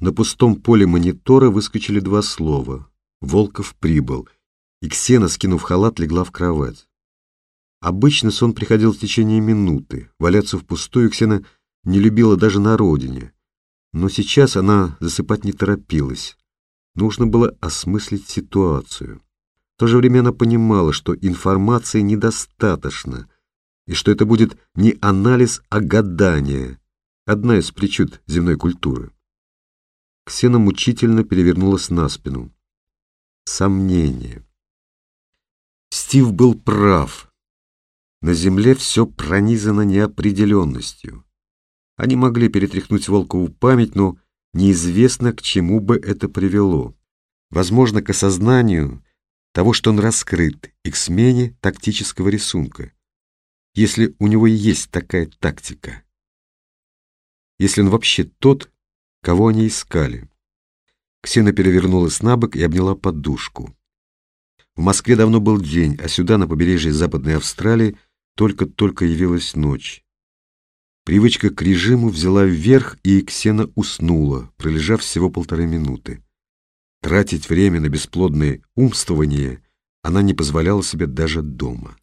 На пустом поле монитора выскочили два слова. Волков прибыл, и Ксена, скинув халат, легла в кровать. Обычно сон приходил в течение минуты. Валяться впустую Ксена не любила даже на родине. Но сейчас она засыпать не торопилась. Нужно было осмыслить ситуацию. В то же время она понимала, что информации недостаточно, и что это будет не анализ, а гадание, одна из причуд земной культуры. Ксена мучительно перевернулась на спину. Сомнение. Стив был прав. На земле все пронизано неопределенностью. Они могли перетряхнуть Волкову память, но неизвестно, к чему бы это привело. Возможно, к осознанию того, что он раскрыт, и к смене тактического рисунка, если у него есть такая тактика. Если он вообще тот, кого они искали. Ксена перевернулась на бок и обняла подушку. В Москве давно был день, а сюда, на побережье Западной Австралии, только-только явилась ночь. Привычка к режиму взяла вверх, и Ксена уснула, пролежав всего полторы минуты. Тратить время на бесплодные умствования она не позволяла себе даже дома.